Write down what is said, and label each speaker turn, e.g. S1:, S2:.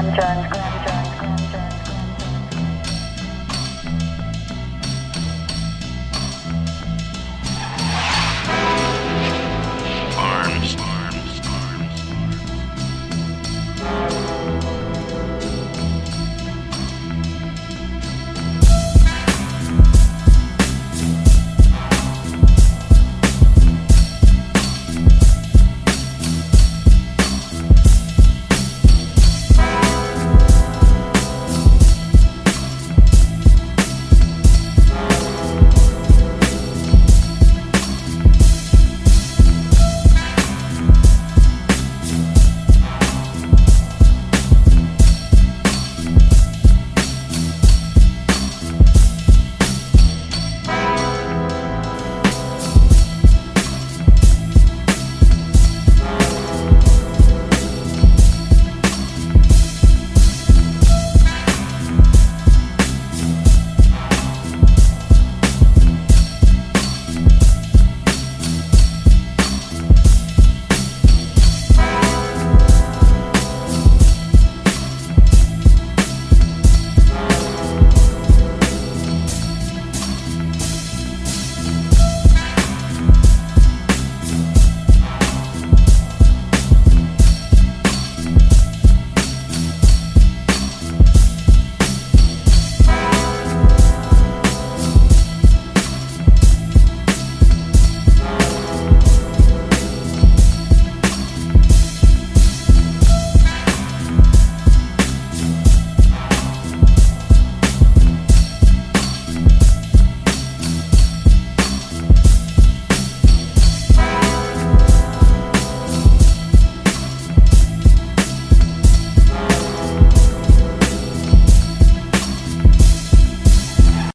S1: San uh,